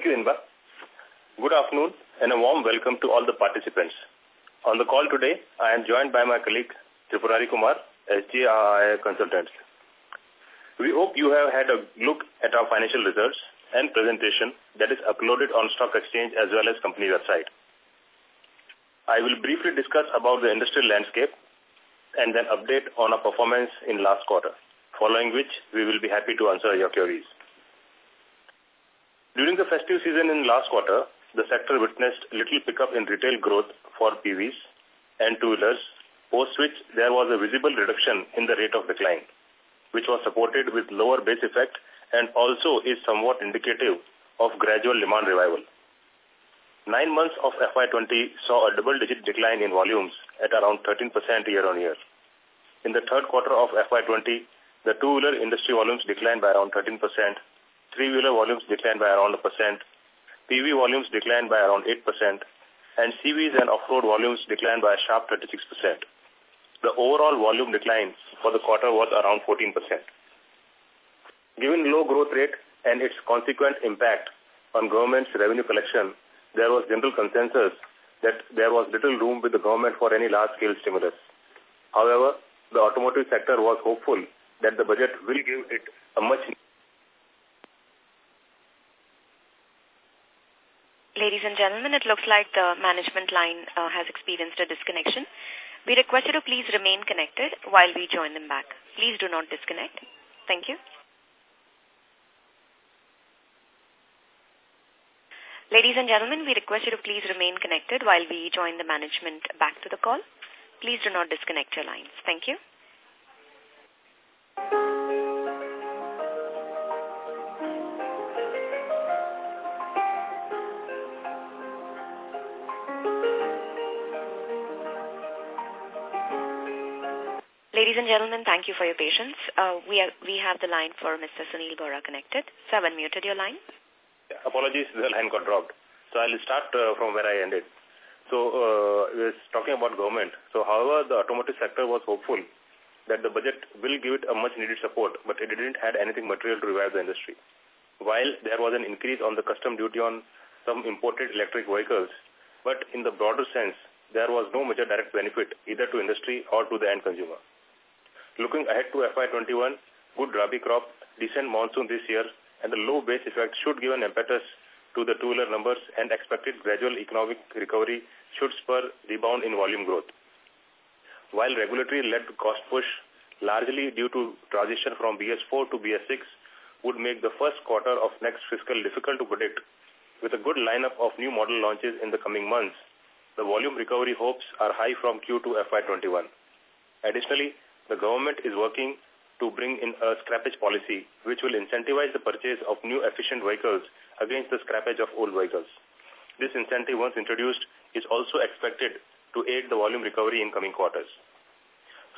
Thank you, Inba. Good afternoon and a warm welcome to all the participants. On the call today, I am joined by my colleague Tripurari Kumar, SGRI Consultants. We hope you have had a look at our financial results and presentation that is uploaded on stock exchange as well as company website. I will briefly discuss about the industrial landscape and then update on our performance in last quarter, following which we will be happy to answer your queries. During the festive season in last quarter, the sector witnessed little pickup in retail growth for PVs and two-wheelers, post which there was a visible reduction in the rate of decline, which was supported with lower base effect and also is somewhat indicative of gradual demand revival. Nine months of FY20 saw a double-digit decline in volumes at around 13% year-on-year. In the third quarter of FY20, the two-wheeler industry volumes declined by around 13%, three-wheeler volumes declined by around a percent, PV volumes declined by around 8%, and CVs and off-road volumes declined by a sharp 36%. The overall volume decline for the quarter was around 14%. Given low growth rate and its consequent impact on government's revenue collection, there was general consensus that there was little room with the government for any large-scale stimulus. However, the automotive sector was hopeful that the budget will give it a much Ladies and gentlemen, it looks like the management line uh, has experienced a disconnection. We request you to please remain connected while we join them back. Please do not disconnect. Thank you. Ladies and gentlemen, we request you to please remain connected while we join the management back to the call. Please do not disconnect your lines. Thank you. Ladies and gentlemen, thank you for your patience. Uh, we, are, we have the line for Mr. Sunil Bohra connected. So I've unmuted your line. Apologies, the line got dropped. So I'll start uh, from where I ended. So uh, we was talking about government. So however, the automotive sector was hopeful that the budget will give it a much needed support, but it didn't had anything material to revive the industry. While there was an increase on the custom duty on some imported electric vehicles, but in the broader sense, there was no major direct benefit either to industry or to the end consumer. Looking ahead to FY21, good rabi crop, decent monsoon this year, and the low base effect should give an impetus to the two-wheeler numbers and expected gradual economic recovery should spur rebound in volume growth. While regulatory-led cost push, largely due to transition from BS4 to BS6, would make the first quarter of next fiscal difficult to predict, with a good lineup of new model launches in the coming months, the volume recovery hopes are high from Q2 FY21. Additionally, the government is working to bring in a scrappage policy which will incentivize the purchase of new efficient vehicles against the scrappage of old vehicles. This incentive, once introduced, is also expected to aid the volume recovery in coming quarters.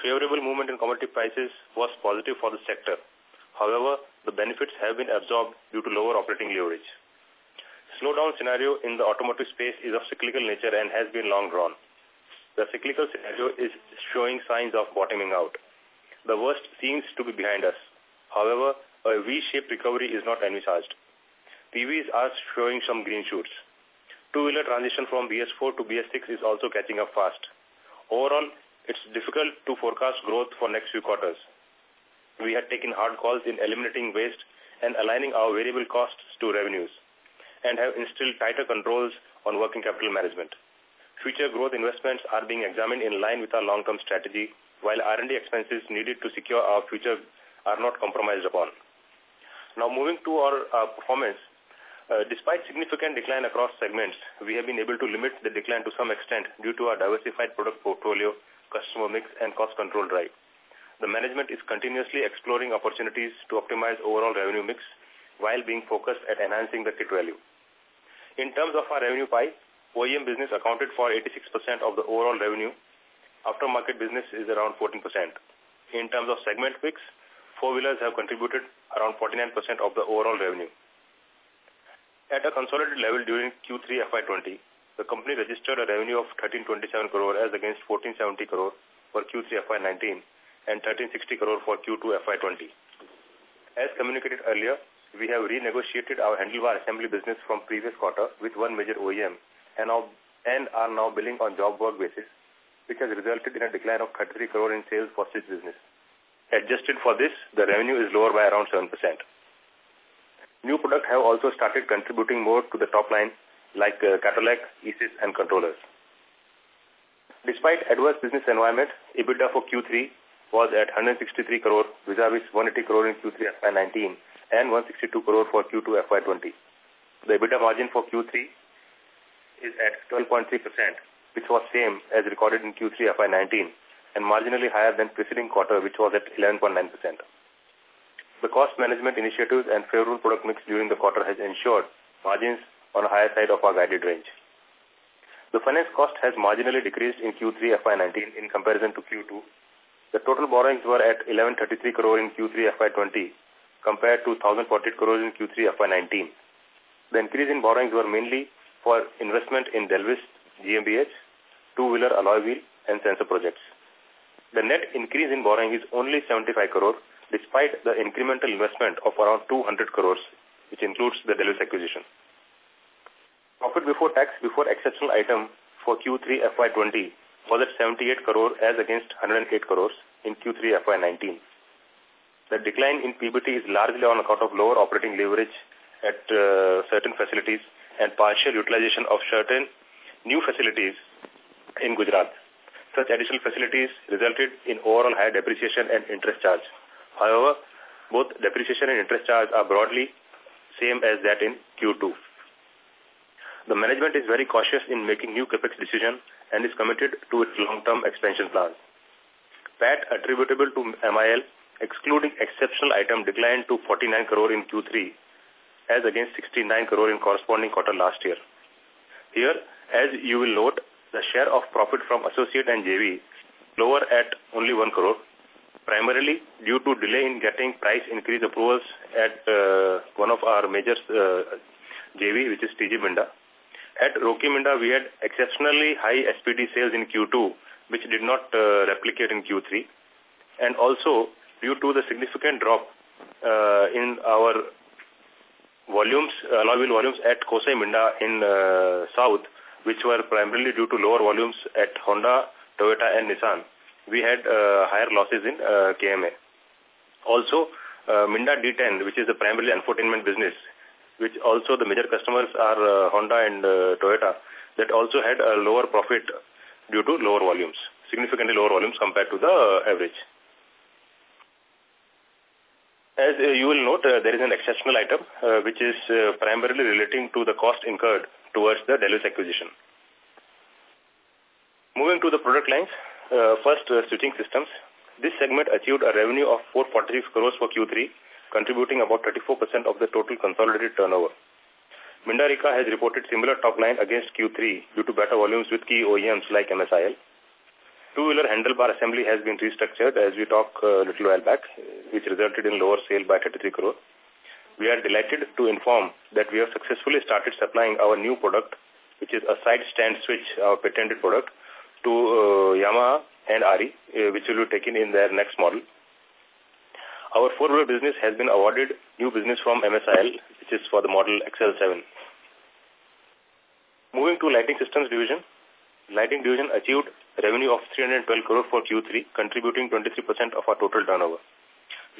Favorable movement in commodity prices was positive for the sector. However, the benefits have been absorbed due to lower operating leverage. Slowdown scenario in the automotive space is of cyclical nature and has been long drawn the cyclical scenario is showing signs of bottoming out. The worst seems to be behind us. However, a V-shaped recovery is not envisaged. PVs are showing some green shoots. Two-wheeler transition from BS4 to BS6 is also catching up fast. Overall, it's difficult to forecast growth for next few quarters. We had taken hard calls in eliminating waste and aligning our variable costs to revenues and have instilled tighter controls on working capital management. Future growth investments are being examined in line with our long-term strategy, while R&D expenses needed to secure our future are not compromised upon. Now moving to our uh, performance, uh, despite significant decline across segments, we have been able to limit the decline to some extent due to our diversified product portfolio, customer mix, and cost control drive. The management is continuously exploring opportunities to optimize overall revenue mix while being focused at enhancing the kit value. In terms of our revenue pie, OEM business accounted for 86% of the overall revenue. Aftermarket business is around 14%. In terms of segment mix, four-wheelers have contributed around 49% of the overall revenue. At a consolidated level during Q3 FY20, the company registered a revenue of 1327 crore as against 1470 crore for Q3 FY19 and 1360 crore for Q2 FY20. As communicated earlier, we have renegotiated our handlebar assembly business from previous quarter with one major OEM and, and are now billing on job work basis, which has resulted in a decline of 33 crore in sales for this business. Adjusted for this, the revenue is lower by around 7%. New products have also started contributing more to the top line like uh, Katolec, ESIS and controllers. Despite adverse business environment, EBITDA for Q3 was at 163 crore vis-a-vis 180 crore in Q3 FY19 and 162 crore for Q2 FY20. The EBITDA margin for Q3 is at 12.3%, which was same as recorded in Q3 FY19 and marginally higher than preceding quarter, which was at 11.9%. The cost management initiatives and favorable product mix during the quarter has ensured margins on a higher side of our guided range. The finance cost has marginally decreased in Q3 FY19 in comparison to Q2. The total borrowings were at 1133 crore in Q3 FY20 compared to 1040 crores in Q3 FY19. The increase in borrowings were mainly for investment in Delvis GmbH, two-wheeler alloy wheel and sensor projects. The net increase in borrowing is only 75 crore despite the incremental investment of around 200 crores, which includes the Delvis acquisition. Profit before tax before exceptional item for Q3 FY20 was at 78 crore as against 108 crores in Q3 FY19. The decline in PBT is largely on account of lower operating leverage at uh, certain facilities and partial utilization of certain new facilities in Gujarat. Such additional facilities resulted in overall higher depreciation and interest charge. However, both depreciation and interest charge are broadly same as that in Q2. The management is very cautious in making new capex decision and is committed to its long-term expansion plans. PAT attributable to MIL, excluding exceptional item, declined to 49 crore in Q3 as against 69 crore in corresponding quarter last year. Here, as you will note, the share of profit from associate and JV lower at only 1 crore primarily due to delay in getting price increase approvals at uh, one of our major uh, JV, which is TG Minda. At Roki Minda, we had exceptionally high SPD sales in Q2, which did not uh, replicate in Q3. And also, due to the significant drop uh, in our volumes, uh, alloy wheel volumes at Kosei Minda in uh, South, which were primarily due to lower volumes at Honda, Toyota and Nissan, we had uh, higher losses in uh, KMA. Also, uh, Minda D10, which is the primarily infotainment business, which also the major customers are uh, Honda and uh, Toyota, that also had a lower profit due to lower volumes, significantly lower volumes compared to the average. As uh, you will note, uh, there is an exceptional item uh, which is uh, primarily relating to the cost incurred towards the Delvis acquisition. Moving to the product lines, uh, first, uh, switching systems. This segment achieved a revenue of 446 crores for Q3, contributing about 34% of the total consolidated turnover. Mindarika has reported similar top line against Q3 due to better volumes with key OEMs like MSIL. Two-wheeler handlebar assembly has been restructured as we talked a little while back, which resulted in lower sale by 33 crore. We are delighted to inform that we have successfully started supplying our new product, which is a side stand switch, our patented product, to uh, Yamaha and Ari, uh, which will be taken in their next model. Our four-wheeler business has been awarded new business from MSIL, which is for the model XL7. Moving to lighting systems division, lighting division achieved revenue of 312 crore for Q3, contributing 23% of our total turnover.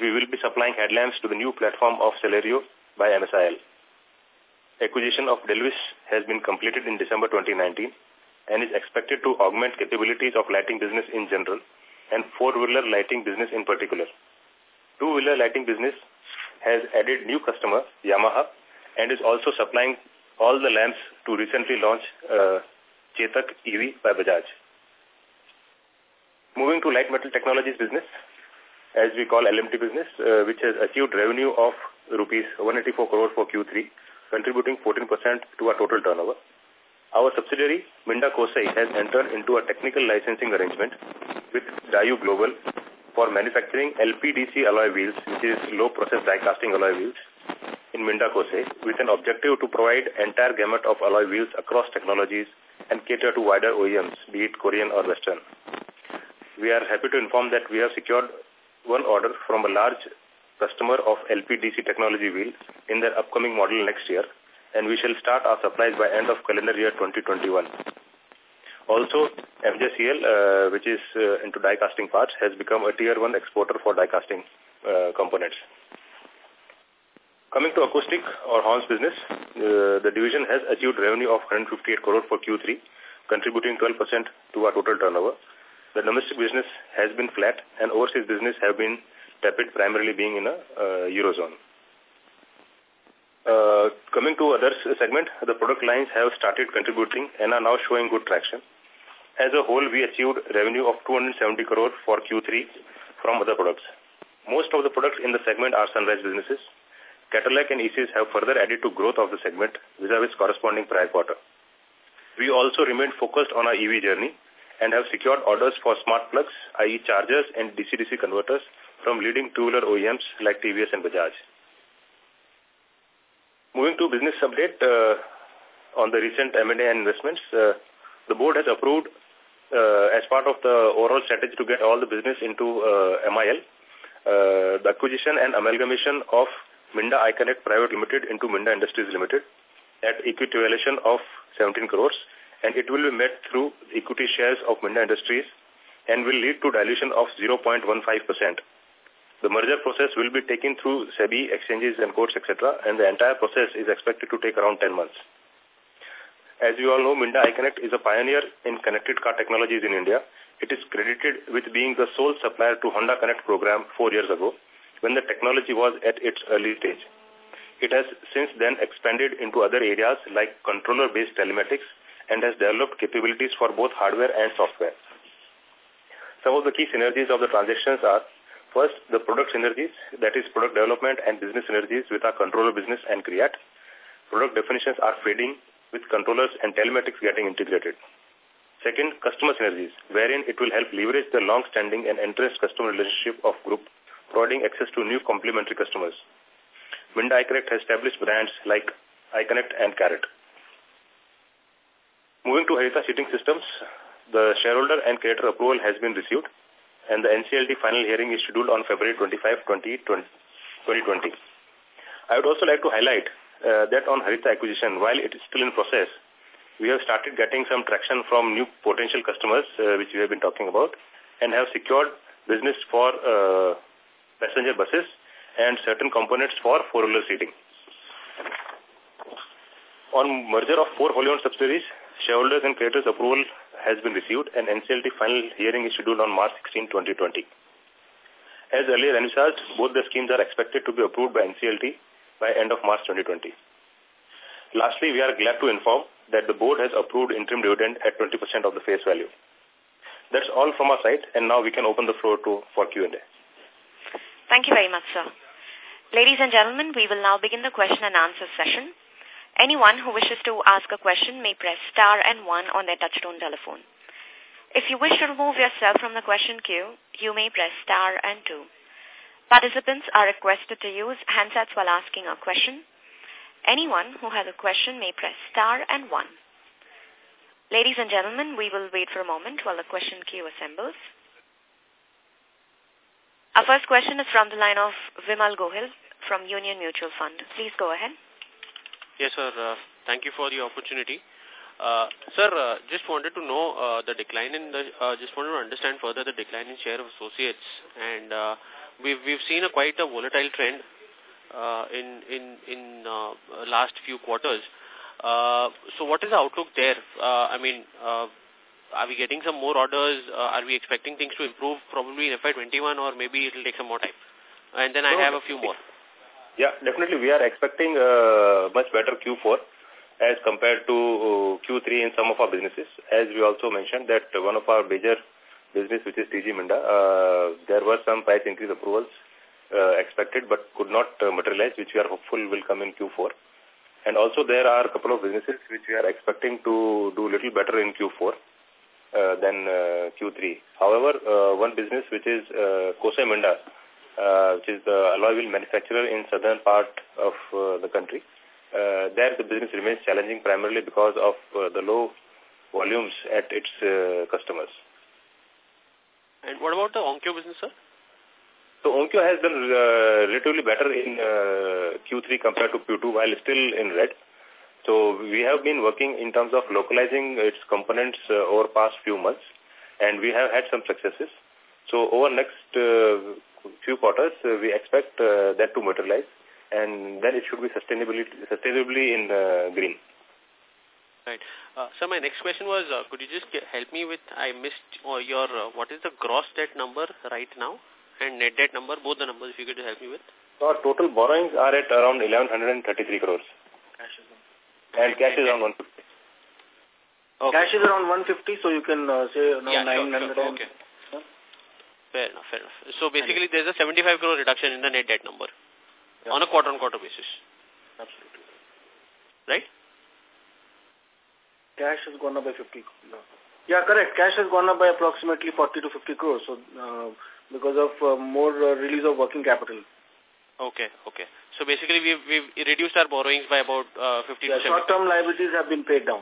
We will be supplying headlamps to the new platform of Celerio by MSIL. Acquisition of Delvis has been completed in December 2019 and is expected to augment capabilities of lighting business in general and four-wheeler lighting business in particular. Two-wheeler lighting business has added new customer, Yamaha, and is also supplying all the lamps to recently launched uh, Chetak EV by Bajaj. Moving to light metal technologies business, as we call LMT business, uh, which has achieved revenue of rupees 184 crore for Q3, contributing 14% to our total turnover. Our subsidiary, Minda Kosei, has entered into a technical licensing arrangement with Dayu Global for manufacturing LPDC alloy wheels, which is low pressure die casting alloy wheels, in Minda Kosei, with an objective to provide entire gamut of alloy wheels across technologies and cater to wider OEMs, be it Korean or Western. We are happy to inform that we have secured one order from a large customer of LPDC technology wheel in their upcoming model next year, and we shall start our supplies by end of calendar year 2021. Also, MJCL, uh, which is uh, into die casting parts, has become a tier 1 exporter for die casting uh, components. Coming to acoustic or horns business, uh, the division has achieved revenue of 158 crore for Q3, contributing 12% to our total turnover. The domestic business has been flat and overseas business have been tepid, primarily being in a uh, Eurozone. Uh, coming to other segment, the product lines have started contributing and are now showing good traction. As a whole, we achieved revenue of 270 crore for Q3 from other products. Most of the products in the segment are sunrise businesses. Katolec and ECS have further added to growth of the segment vis-a-vis -vis corresponding prior quarter. We also remained focused on our EV journey and have secured orders for smart plugs, i.e. chargers and DC-DC converters from leading two-wheeler OEMs like TVS and Bajaj. Moving to business update uh, on the recent M&A investments, uh, the board has approved uh, as part of the overall strategy to get all the business into uh, MIL, uh, the acquisition and amalgamation of Minda iConnect Private Limited into Minda Industries Limited at equity valuation of 17 crores and it will be met through equity shares of Minda Industries and will lead to dilution of 0.15%. The merger process will be taken through SEBI, exchanges and courts, etc. and the entire process is expected to take around 10 months. As you all know, Minda iConnect is a pioneer in connected car technologies in India. It is credited with being the sole supplier to Honda Connect program four years ago when the technology was at its early stage. It has since then expanded into other areas like controller-based telematics and has developed capabilities for both hardware and software. Some of the key synergies of the transactions are, first, the product synergies, that is product development and business synergies with our controller business and CREAT. Product definitions are fading with controllers and telematics getting integrated. Second, customer synergies, wherein it will help leverage the long-standing and entrance customer relationship of group, providing access to new complementary customers. Minda iConnect has established brands like iConnect and Carrot. Moving to Harita Seating Systems, the shareholder and creator approval has been received and the NCLT final hearing is scheduled on February 25, 2020. I would also like to highlight uh, that on Harita acquisition, while it is still in process, we have started getting some traction from new potential customers, uh, which we have been talking about, and have secured business for uh, passenger buses and certain components for four-wheeler seating. On merger of four wholly subsidiaries, shareholders and creditors approval has been received and NCLT final hearing is scheduled on March 16, 2020. As earlier envisaged, both the schemes are expected to be approved by NCLT by end of March 2020. Lastly, we are glad to inform that the board has approved interim dividend at 20% of the face value. That's all from our side, and now we can open the floor to for Q&A. Thank you very much, sir. Ladies and gentlemen, we will now begin the question and answer session. Anyone who wishes to ask a question may press star and one on their touchtone telephone. If you wish to remove yourself from the question queue, you may press star and two. Participants are requested to use handsets while asking a question. Anyone who has a question may press star and one. Ladies and gentlemen, we will wait for a moment while the question queue assembles. Our first question is from the line of Vimal Gohil from Union Mutual Fund. Please go ahead. Yes, sir. Uh, thank you for the opportunity. Uh, sir, uh, just wanted to know uh, the decline in the, uh, just wanted to understand further the decline in share of associates. And uh, we've, we've seen a quite a volatile trend uh, in, in, in uh, last few quarters. Uh, so what is the outlook there? Uh, I mean, uh, are we getting some more orders? Uh, are we expecting things to improve probably in FY21 or maybe it will take some more time? And then I have a few more. Yeah, definitely we are expecting uh, much better Q4 as compared to uh, Q3 in some of our businesses. As we also mentioned that one of our major business, which is TG Minda, uh, there were some price increase approvals uh, expected but could not uh, materialize, which we are hopeful will come in Q4. And also there are a couple of businesses which we are expecting to do little better in Q4 uh, than uh, Q3. However, uh, one business which is uh, Kosei Minda, uh, which is the alloy wheel manufacturer in southern part of uh, the country. Uh, there the business remains challenging primarily because of uh, the low volumes at its uh, customers. And what about the Onkyo business, sir? So Onkyo has done uh, relatively better in uh, Q3 compared to Q2 while still in red. So we have been working in terms of localizing its components uh, over past few months and we have had some successes. So over next uh, few quarters, uh, we expect uh, that to materialize and then it should be sustainably, sustainably in uh, green. Right. Uh, so my next question was, uh, could you just help me with, I missed uh, your, uh, what is the gross debt number right now and net debt number, both the numbers if you could help me with? So our total borrowings are at around 1133 crores. Cash is and cash is around 150. Okay. Cash is around 150, so you can uh, say around yeah, 900. Sure, sure. Okay. Fair enough, fair enough. So basically there's a 75 crore reduction in the net debt number yeah. on a quarter-on-quarter -quarter basis. Absolutely. Right? Cash has gone up by 50. No. Yeah, correct. Cash has gone up by approximately 40 to 50 crores. So, uh, because of uh, more uh, release of working capital. Okay, okay. So basically we've, we've reduced our borrowings by about uh, 50 yeah, short-term liabilities have been paid down.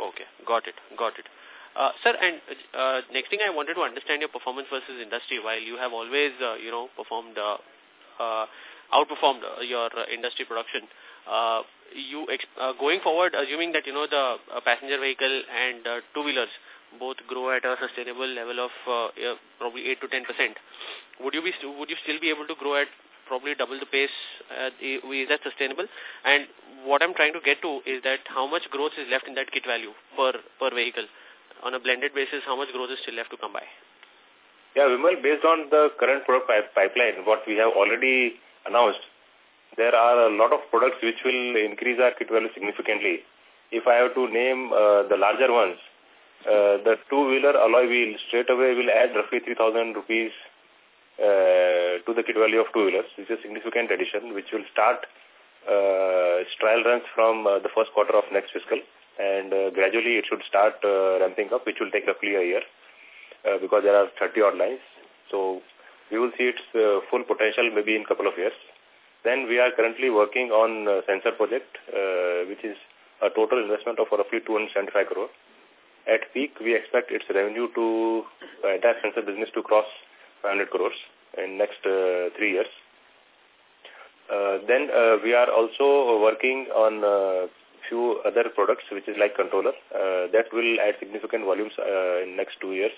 Okay, got it, got it. Uh, sir, and uh, next thing I wanted to understand your performance versus industry. While you have always, uh, you know, performed, uh, uh, outperformed uh, your uh, industry production, uh, you uh, going forward, assuming that you know the uh, passenger vehicle and uh, two wheelers both grow at a sustainable level of uh, probably eight to ten percent, would you be would you still be able to grow at probably double the pace? Uh, is that sustainable? And what I'm trying to get to is that how much growth is left in that kit value per per vehicle on a blended basis? How much growth is still left to come by? Yeah, Vimal, based on the current product pipeline, what we have already announced, there are a lot of products which will increase our kit value significantly. If I have to name uh, the larger ones, uh, the two-wheeler alloy wheel straight away will add roughly 3,000 rupees uh, to the kit value of two-wheelers, which is a significant addition, which will start uh, trial runs from uh, the first quarter of next fiscal. And uh, gradually it should start uh, ramping up, which will take roughly a year uh, because there are 30 odd lines. So we will see its uh, full potential maybe in couple of years. Then we are currently working on a sensor project, uh, which is a total investment of roughly 275 crore. At peak, we expect its revenue to, uh, entire sensor business to cross 500 crores in next uh, three years. Uh, then uh, we are also working on uh, few other products, which is like controller. Uh, that will add significant volumes uh, in next two years.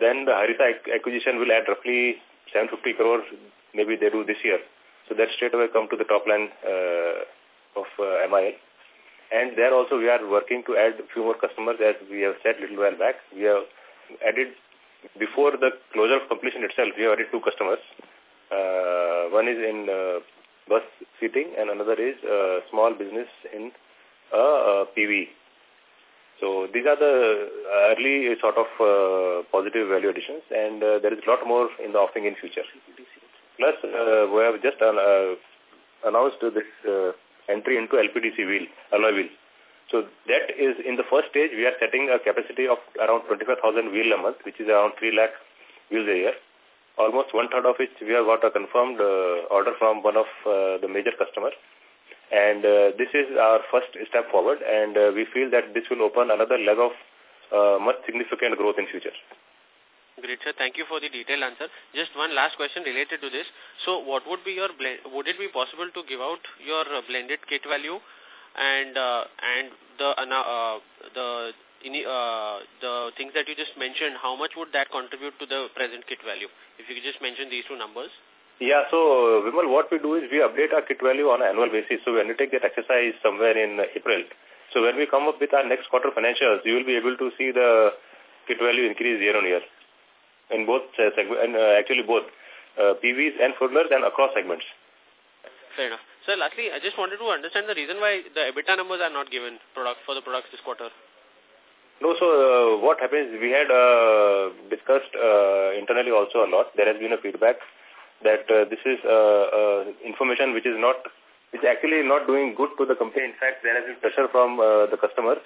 Then the Harita acquisition will add roughly 750 crores, maybe they do this year. So that straight away come to the top line uh, of uh, MIL. And there also we are working to add a few more customers as we have said little while back. We have added, before the closure of completion itself, we have added two customers. Uh, one is in uh, bus seating and another is uh, small business in uh, uh, PV. So these are the early sort of uh, positive value additions and uh, there is a lot more in the offering in future. Plus, uh, we have just uh, announced this uh, entry into LPDC wheel, alloy wheel. So that is in the first stage, we are setting a capacity of around 25,000 wheel a month, which is around 3 lakh wheels a year. Almost one third of which we have got a confirmed uh, order from one of uh, the major customers. And uh, this is our first step forward, and uh, we feel that this will open another leg of uh, much significant growth in future. Great, sir. Thank you for the detailed answer. Just one last question related to this. So, what would be your? Would it be possible to give out your uh, blended kit value and uh, and the uh, the uh, the things that you just mentioned? How much would that contribute to the present kit value? If you could just mention these two numbers. Yeah, so Vimal, what we do is we update our kit value on an annual basis. So we undertake that exercise somewhere in April. So when we come up with our next quarter financials, you will be able to see the kit value increase year on year in both uh, segments, and uh, actually both uh, PVs and four-wheelers and across segments. Fair enough. So lastly, I just wanted to understand the reason why the EBITDA numbers are not given product for the products this quarter. No, so uh, what happens, we had uh, discussed uh, internally also a lot. There has been a feedback that uh, this is uh, uh, information which is not, which actually not doing good to the company. In fact, there has been pressure from uh, the customers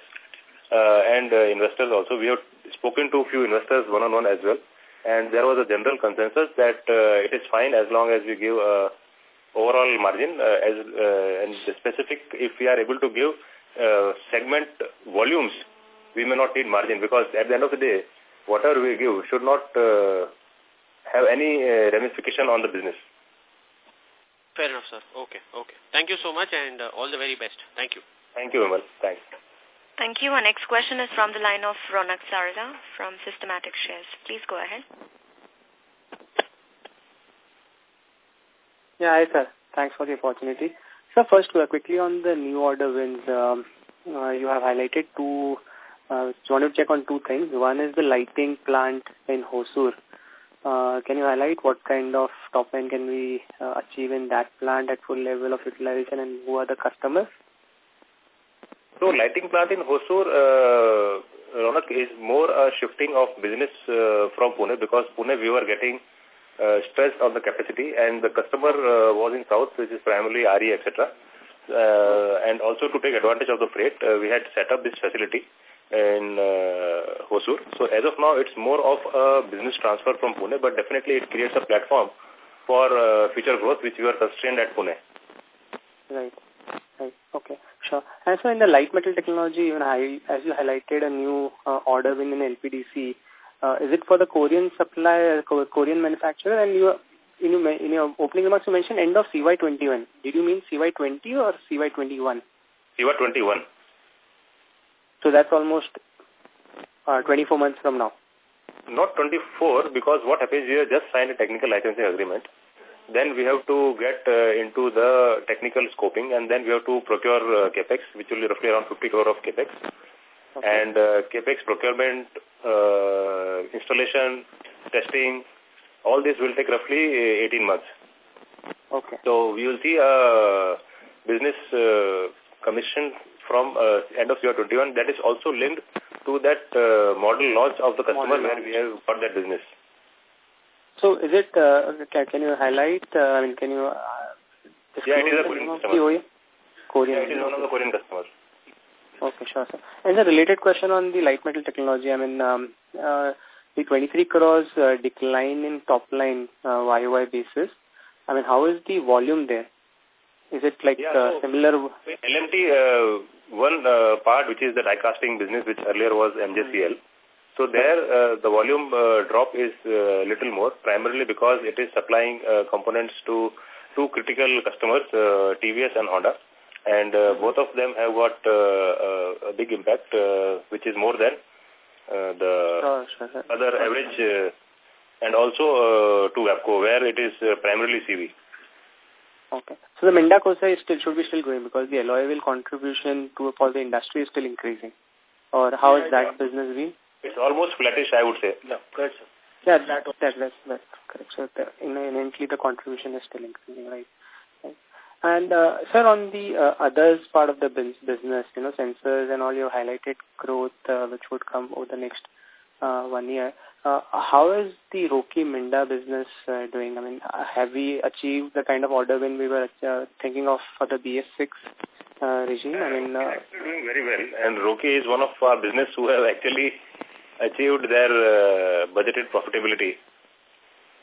uh, and uh, investors also. We have spoken to a few investors one-on-one -on -one as well and there was a general consensus that uh, it is fine as long as we give a overall margin uh, as uh, and specific if we are able to give uh, segment volumes we may not need margin because at the end of the day whatever we give should not uh, have any uh, ramification on the business. Fair enough, sir. Okay, okay. Thank you so much and uh, all the very best. Thank you. Thank you, Vimal. Thanks. Thank you. Our next question is from the line of Ronak Sarda from Systematix Shares. Please go ahead. Yeah, hi, sir. Thanks for the opportunity. So first, uh, quickly on the new order wins, um, uh, you have highlighted two, uh, want to check on two things. One is the lighting plant in Hosur. Uh, can you highlight what kind of top end can we uh, achieve in that plant at full level of utilization and who are the customers? So lighting plant in Hosur, uh, Ronak, is more a shifting of business uh, from Pune because Pune we were getting uh, stress on the capacity and the customer uh, was in south which is primarily RE etc. Uh, and also to take advantage of the freight uh, we had set up this facility in uh, Hosur. So as of now it's more of a business transfer from Pune but definitely it creates a platform for uh, future growth which we are constrained at Pune. Right. Right. Okay. Sure. And so in the light metal technology, even I, as you highlighted a new uh, order win in LPDC, uh, is it for the Korean supplier, Korean manufacturer? And you, in, your, in your opening remarks, you mentioned end of CY21. Did you mean CY20 or CY21? CY21. So that's almost uh, 24 months from now. Not 24 because what happens, we have just signed a technical licensing agreement. Then we have to get uh, into the technical scoping and then we have to procure uh, capex, which will be roughly around 50 crore of capex. Okay. And uh, capex procurement, uh, installation, testing, all this will take roughly 18 months. Okay. So we will see a business uh, commission from uh, end of year 21 that is also linked to that uh, model launch of the customer model where launch. we have got that business. So is it, uh, can you highlight, uh, I mean, can you... Uh, yeah, it is a Korean customer. Korean. Yeah, it is one of the Korean customers. Okay, sure, sir. And a related question on the light metal technology. I mean, um, uh, the 23 crores uh, decline in top line uh, YOY basis. I mean, how is the volume there? Is it like yeah, uh, so similar? LMT, uh, one uh, part which is the die casting business, which earlier was MJCL. So there, uh, the volume uh, drop is uh, little more, primarily because it is supplying uh, components to two critical customers, uh, TVS and Honda. And uh, both of them have got uh, uh, a big impact, uh, which is more than uh, the sure, sure. other average, uh, and also uh, to WABCO, where it is uh, primarily CV. Okay. So the Minda Kosei is still, should be still going because the alloy wheel contribution to for the industry is still increasing. Or how yeah, is that yeah. business been? It's almost flattish, I would say. Yeah, correct, sir. Yeah, that, that, that's, that's correct. So the, inherently the contribution is still increasing, right? right. And, uh, sir, on the uh, others part of the business, you know, sensors and all, you highlighted growth uh, which would come over the next uh, one year. Uh, how is the Roki Minda business uh, doing? I mean, uh, have we achieved the kind of order when we were uh, thinking of for the BS6 uh, regime? I mean, uh, actually doing very well. And Roki is one of our business who have actually achieved their uh, budgeted profitability.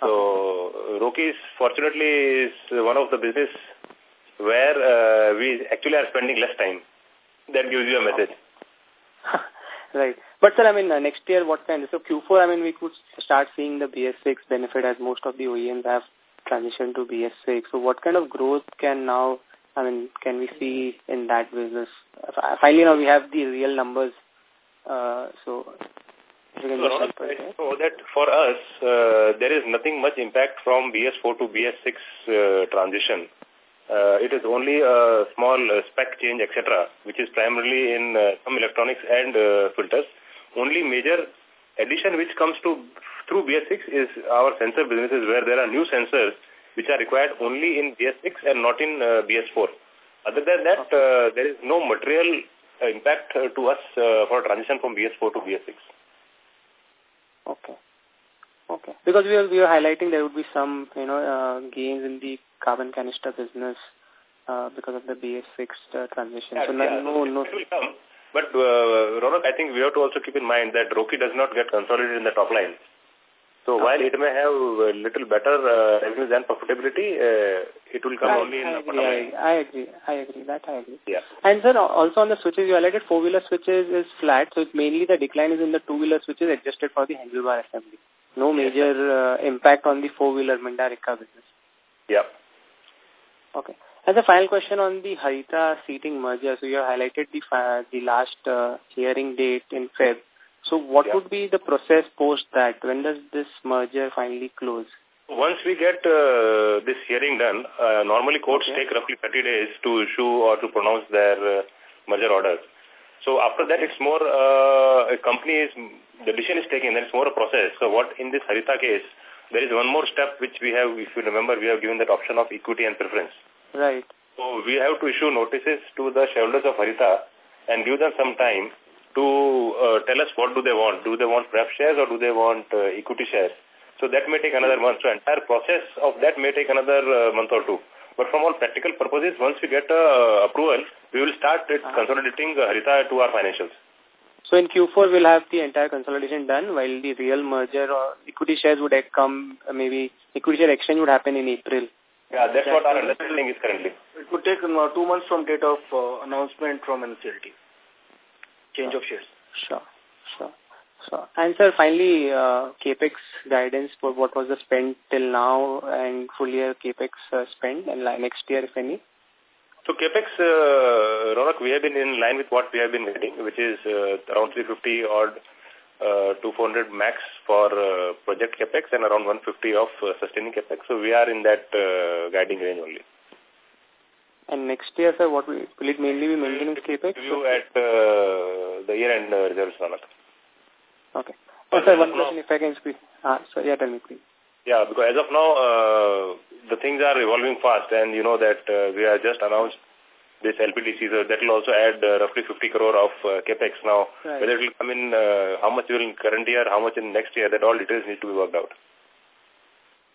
So Roki is fortunately is one of the business where uh, we actually are spending less time. That gives you a message. right. But sir, I mean, uh, next year, what kind? of, So Q4, I mean, we could start seeing the BS6 benefit as most of the OEMs have transitioned to BS6. So what kind of growth can now, I mean, can we see in that business? Finally, now we have the real numbers. Uh, so so, that for us, uh, there is nothing much impact from BS4 to BS6 uh, transition. Uh, it is only a small uh, spec change, etc., which is primarily in uh, some electronics and uh, filters. Only major addition which comes to through BS6 is our sensor businesses where there are new sensors which are required only in BS6 and not in uh, BS4. Other than that, uh, there is no material impact to us for transition from BS4 to BS6. Okay. Okay. Because we are, we are highlighting there would be some, you know, uh, gains in the carbon canister business uh, because of the BS6 uh, transition. Yeah, so yeah. no, no. It will come. But, uh, Ronak, I think we have to also keep in mind that Roki does not get consolidated in the top line. So okay. while it may have a little better uh, revenues and profitability, uh, it will come I, only in I the agree, I, I agree. I agree. That I agree. Yeah. And then also on the switches, you highlighted four-wheeler switches is flat. So it's mainly the decline is in the two-wheeler switches adjusted for the handlebar assembly. No major uh, impact on the four-wheeler Mindarika business. Yeah. Okay. As a final question on the Harita seating merger, so you have highlighted the the last uh, hearing date in Feb. So what yeah. would be the process post that? When does this merger finally close? Once we get uh, this hearing done, uh, normally courts okay. take roughly 30 days to issue or to pronounce their uh, merger orders. So after that, it's more uh, a company is the decision is taken. Then it's more a process. So what in this Harita case, there is one more step which we have. If you remember, we have given that option of equity and preference. Right. So we have to issue notices to the shareholders of Harita and give them some time to uh, tell us what do they want. Do they want pref shares or do they want uh, equity shares? So that may take another month. So entire process of that may take another uh, month or two. But from all practical purposes, once we get uh, approval, we will start it, uh -huh. consolidating uh, Harita to our financials. So in Q4, we'll have the entire consolidation done, while the real merger or equity shares would come, uh, maybe equity share exchange would happen in April. Yeah, that's what our understanding is currently. It would take uh, two months from date of uh, announcement from NCLT. Change of shares. Sure, sure. So, and sir, finally, uh, capex guidance for what was the spend till now and full year capex uh, spend and next year, if any? So capex, uh, Ronak, we have been in line with what we have been getting, which is uh, around 350 odd uh, to 400 max for uh, project capex and around 150 of uh, sustaining capex. So we are in that uh, guiding range only. And next year, sir, what will, will it mainly be maintenance capex? View at uh, the year-end uh, results, Ronak. Okay. Oh, sir, one question if I can speak. Ah, so yeah, tell me please. Yeah, because as of now, uh, the things are evolving fast and you know that uh, we have just announced this LPDC, so that will also add uh, roughly 50 crore of uh, capex now. Right. Whether it will come in, uh, how much will in current year, how much in next year, that all details need to be worked out.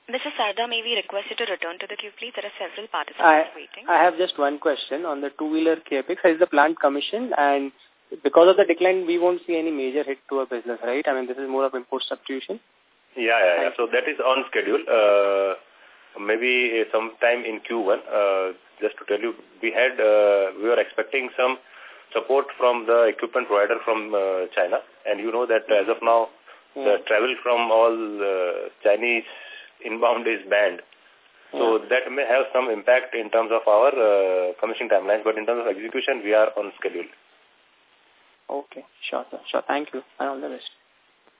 Mr. Sarda, may we request you to return to the queue, please? There are several participants I, waiting. I have just one question on the two-wheeler capex. Is the plant commissioned and because of the decline, we won't see any major hit to our business, right? I mean, this is more of import substitution. Yeah, yeah, yeah. So that is on schedule. Uh, maybe sometime in Q1. Uh, just to tell you, we had uh, we were expecting some support from the equipment provider from uh, China, and you know that as of now, yeah. the travel from all uh, Chinese inbound is banned. So yeah. that may have some impact in terms of our uh, commissioning timelines, but in terms of execution, we are on schedule. Okay, sure, sir. Sure, thank you. And all the best.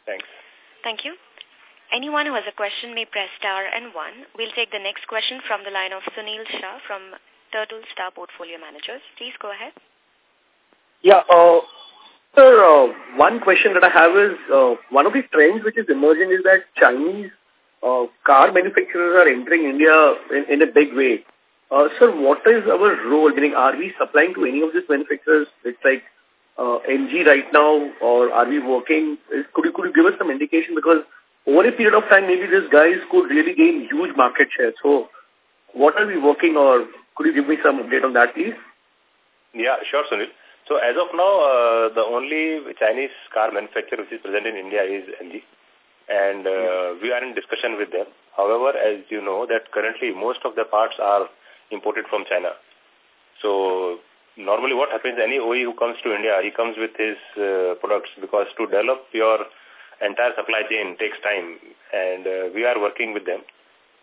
Thanks. Thank you. Anyone who has a question may press star and one. We'll take the next question from the line of Sunil Shah from Turtle Star Portfolio Managers. Please go ahead. Yeah, uh, sir, uh, one question that I have is, uh, one of the trends which is emerging is that Chinese uh, car manufacturers are entering India in, in a big way. Uh, sir, what is our role? Meaning, are we supplying to any of these manufacturers? It's like MG right now, or are we working? Could you, could you give us some indication? Because over a period of time, maybe these guys could really gain huge market share. So what are we working or could you give me some update on that, please? Yeah, sure, Sunil. So as of now, uh, the only Chinese car manufacturer which is present in India is MG. And uh, yeah. we are in discussion with them. However, as you know, that currently most of the parts are imported from China. So normally what happens, any OE who comes to India, he comes with his uh, products because to develop your entire supply chain takes time and uh, we are working with them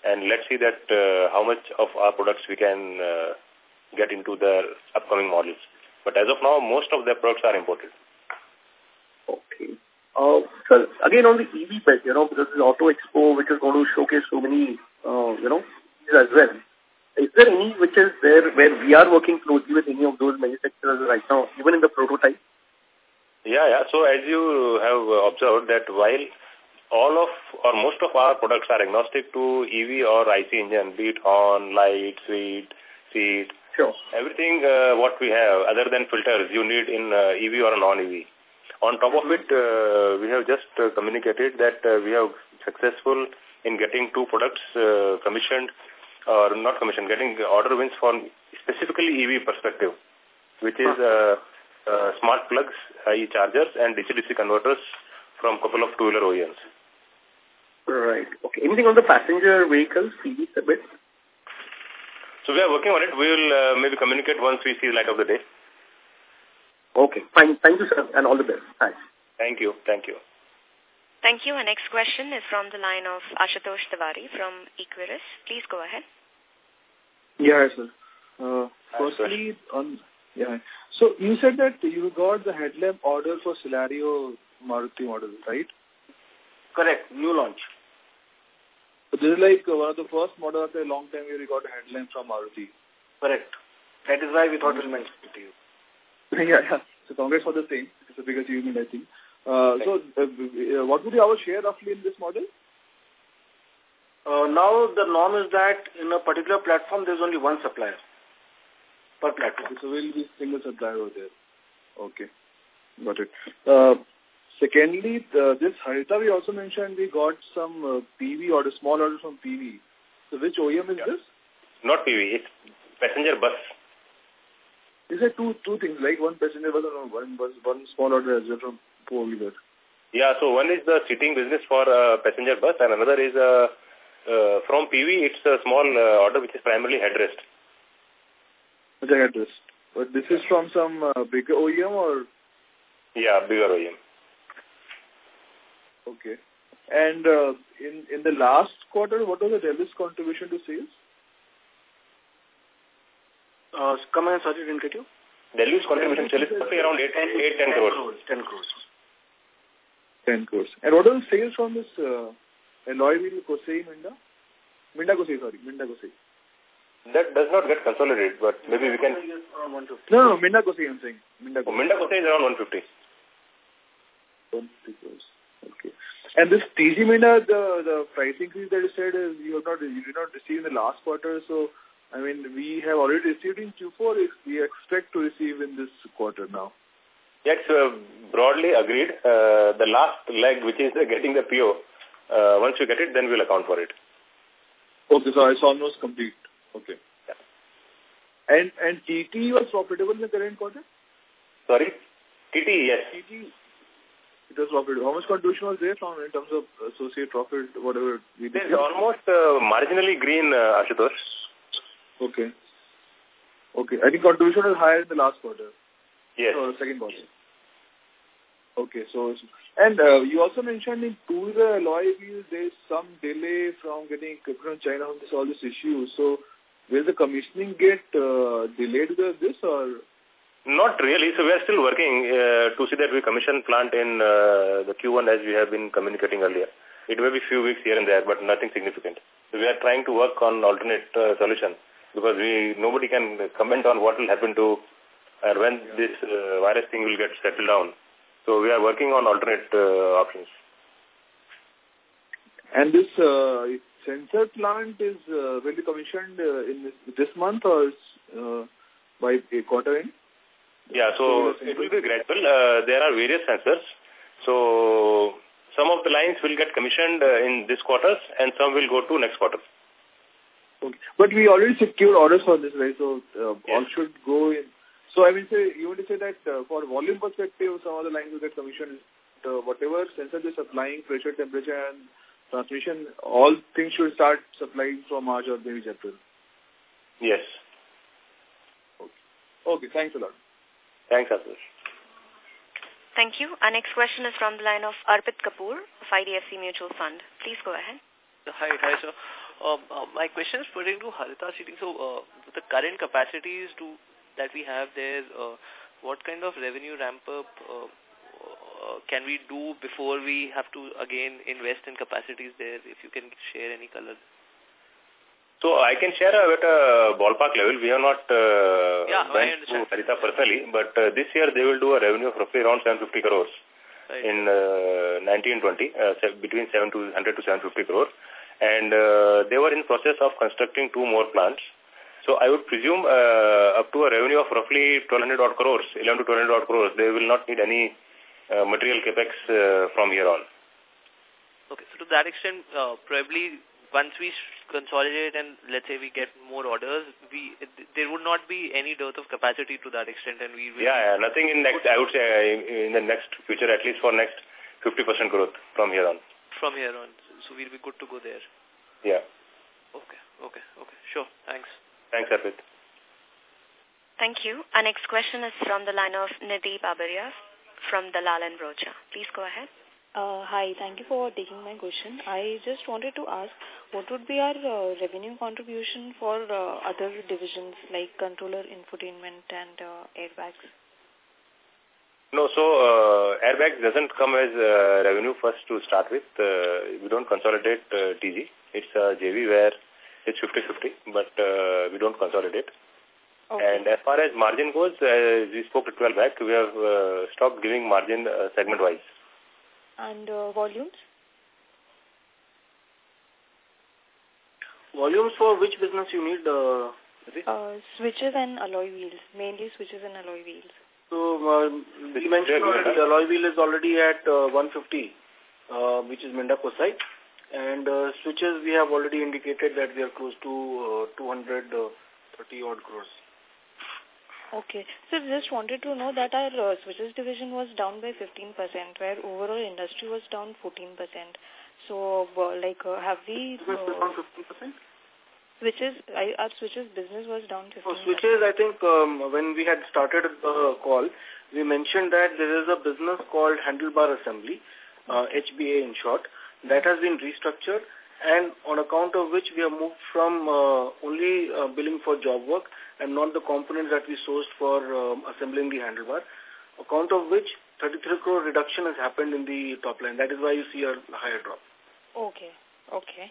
and let's see that uh, how much of our products we can uh, get into the upcoming models. But as of now, most of their products are imported. Okay. Uh, so again on the EV bit, you know, because the Auto Expo, which is going to showcase so many, uh, you know, as well. Is there any which is there where we are working closely with any of those manufacturers right now, even in the prototype? Yeah, yeah. So as you have observed that while all of or most of our products are agnostic to EV or IC engine, be it on, light, sweet, seat. Sure. Everything uh, what we have other than filters you need in uh, EV or non-EV. On top of it, uh, we have just uh, communicated that uh, we have successful in getting two products uh, commissioned or not commission, getting order wins from specifically EV perspective, which is uh, uh, smart plugs, i.e. chargers, and DC-DC converters from a couple of two-wheeler OEMs. Right. Okay. Anything on the passenger vehicles, CVs a bit? So we are working on it. We will uh, maybe communicate once we see the light of the day. Okay. Fine. Thank you, sir, and all the best. Thanks. Thank you. Thank you. Thank you. Our next question is from the line of Ashutosh Tiwari from Equirus. Please go ahead. Yeah, sir. Uh, firstly, on yeah. So you said that you got the headlamp order for Celerio Maruti model, right? Correct. New launch. So this is like one of the first model after a long time you got a headlamp from Maruti. Correct. That is why we thought we'll mention it to you. yeah, yeah. So congrats for the same. It's a big achievement, I think. Uh, so uh, what would be our share roughly in this model? Uh, now the norm is that in a particular platform there's only one supplier per platform. Okay, so we'll be single supplier over there. Okay, got it. Uh, secondly, the, this Harita we also mentioned we got some uh, PV order, small order from PV. So which OEM is yeah. this? Not PV, it's passenger bus. Is there two two things like one passenger bus and one bus, one small order as well from four wheeler? Yeah, so one is the seating business for uh, passenger bus and another is uh, uh, from PV. It's a small uh, order which is primarily headrest. The headrest. But this is from some uh, bigger OEM or? Yeah, bigger OEM. Okay. And uh, in in the last quarter, what was the Delvis contribution to sales? Uh, come again, sorry, didn't get you. Delvis contribution sales is around 8, 8 10 crores. 10 crores. 10 crores. And what are the sales from this uh, alloy wheel Kosei Minda? Minda Kosei, sorry, Minda Kosei. That does not get consolidated, but maybe we can... No, no, Minda Kosei I'm saying. Minda Kosei. Oh, Minda Kosei is around 150. 150 crores. Okay. And this TG Minda, the, the price increase that you said is you have not, you did not receive in the last quarter, so I mean, we have already received in Q4. We expect to receive in this quarter now. Yes, uh, broadly agreed. Uh, the last leg, which is uh, getting the PO, uh, once you get it, then we'll account for it. Okay, so it's almost complete. Okay. Yeah. And and TT was profitable in the current quarter? Sorry? TT, yes. TT, it was profitable. How much contribution was there from in terms of associate profit, whatever we did? It's almost uh, marginally green, uh, Ashutosh. Okay. Okay. I think contribution is higher in the last quarter. Yes. Or second quarter. Okay. So, and uh, you also mentioned in two-wheeler alloy wheels, there's some delay from getting equipment from China on this, all this issue. So, will the commissioning get uh, delayed with this or? Not really. So, we are still working uh, to see that we commission plant in uh, the Q1 as we have been communicating earlier. It may be few weeks here and there, but nothing significant. So, we are trying to work on alternate uh, solution because we nobody can comment on what will happen to when this uh, virus thing will get settled down. So we are working on alternate uh, options. And this uh, sensor plant is uh, will be commissioned uh, in this, this month or uh, by a quarter end? Yeah, so it will be gradual. Uh, there are various sensors. So some of the lines will get commissioned uh, in this quarter and some will go to next quarter. Okay. But we already secured orders for this, right? So uh, yes. all should go in. So I mean, say you want to say that uh, for volume perspective, some of the lines will get commissioned. Uh, whatever sensor they're supplying, pressure, temperature, and transmission, all things should start supplying from March or maybe April. Yes. Okay. Okay. Thanks a lot. Thanks, Ashish. Thank you. Our next question is from the line of Arpit Kapoor of IDFC Mutual Fund. Please go ahead. Hi, hi, sir. Um, uh, my question is pertaining to Harita Seating. So, uh, the current capacities to that we have there, uh, what kind of revenue ramp up uh, uh, can we do before we have to again invest in capacities there? If you can share any color. So I can share at a ballpark level. We have not uh, yeah, went to Harita personally, but uh, this year they will do a revenue of roughly around 750 crores right. in uh, 1920, uh, between 7 to 100 to 750 crores and uh, they were in process of constructing two more plants. So I would presume uh, up to a revenue of roughly 1200 odd crores, 11 to 1200 odd crores, they will not need any uh, material capex uh, from here on. Okay, so to that extent, uh, probably once we consolidate and let's say we get more orders, we there would not be any dearth of capacity to that extent, and we will yeah, yeah nothing in next. I would say uh, in the next future, at least for next 50% growth from here on. From here on so we'll be good to go there. Yeah. Okay, okay, okay. Sure. Thanks. Thanks, Arpit. Thank you. Our next question is from the line of Nidhi Babaria from Dalal and Broacha. Please go ahead. Uh, hi, thank you for taking my question. I just wanted to ask, what would be our uh, revenue contribution for uh, other divisions like controller, infotainment, and uh, airbags? No, so uh, airbags doesn't come as uh, revenue first to start with. Uh, we don't consolidate uh, TG. It's a JV where it's 50-50, but uh, we don't consolidate. Okay. And as far as margin goes, as we spoke a 12 back, we have uh, stopped giving margin uh, segment-wise. And uh, volumes? Volumes for which business you need? Uh, uh, switches and alloy wheels, mainly switches and alloy wheels. So, uh, we mentioned already the alloy wheel is already at uh, 150, uh, which is Minda Kosei. And uh, switches, we have already indicated that we are close to uh, 230 uh, odd crores. Okay. So just wanted to know that our uh, switches division was down by 15%, where overall industry was down 14%. So, uh, like, uh, have we... Uh, down 15%? Switches, I, our switches business was down 15%. Oh, switches, I think, um, when we had started the call, we mentioned that there is a business called handlebar assembly, uh, HBA in short, that has been restructured and on account of which we have moved from uh, only uh, billing for job work and not the components that we sourced for um, assembling the handlebar, account of which 33 crore reduction has happened in the top line. That is why you see a higher drop. Okay. Okay.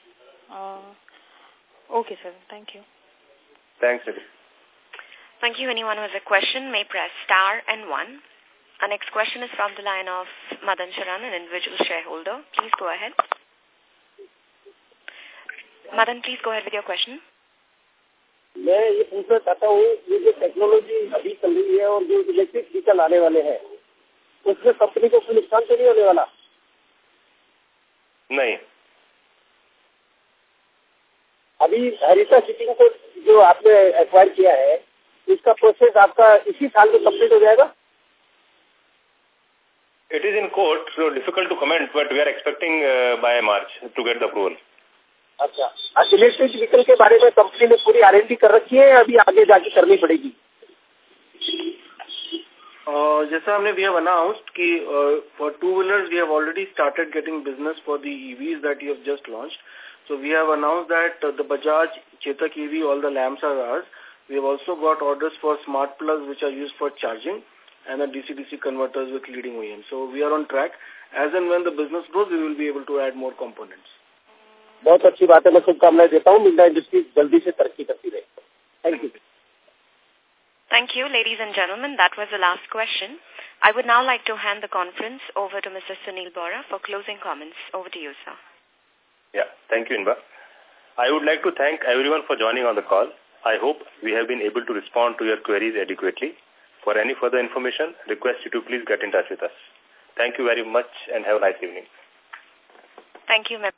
Uh, okay, sir. Thank you. Thanks, Nidhi. Thank you. Anyone who has a question may press star and one. Our next question is from the line of Madan Sharan, an individual shareholder. Please go ahead. Madan, please go ahead with your question. मैं ये पूछना चाहता हूँ ये जो technology अभी चल रही है और जो इलेक्ट्रिक व्हीकल आने वाले हैं उसमें कंपनी को कोई नुकसान तो नहीं होने वाला नहीं अभी हरिता सिटिंग को जो आपने एक्वायर किया है इसका प्रोसेस आपका इसी साल में कंप्लीट हो जाएगा It is in court, so difficult to comment, but we are expecting uh, by March to get the approval. अच्छा इलेक्ट्रिक व्हीकल के बारे में कंपनी ने पूरी आरएनडी कर रखी है अभी आगे जाके करनी पड़ेगी Uh, जैसा हमने we have announced कि uh, for two wheelers we have already started getting business for the EVs that you have just launched. So we have announced that uh, the Bajaj Chetak EV, all the lamps are ours. We have also got orders for smart plugs which are used for charging and the DC-DC converters with leading OEMs. So we are on track. As and when the business grows, we will be able to add more components. बहुत अच्छी बात है मैं शुभकामनाएं देता हूँ Minda industry जल्दी से तरक्की करती रहे thank you Thank you, ladies and gentlemen. That was the last question. I would now like to hand the conference over to Mr. Sunil Bohra for closing comments. Over to you, sir. Yeah, thank you, Inba. I would like to thank everyone for joining on the call. I hope we have been able to respond to your queries adequately. For any further information, request you to please get in touch with us. Thank you very much and have a nice evening. Thank you,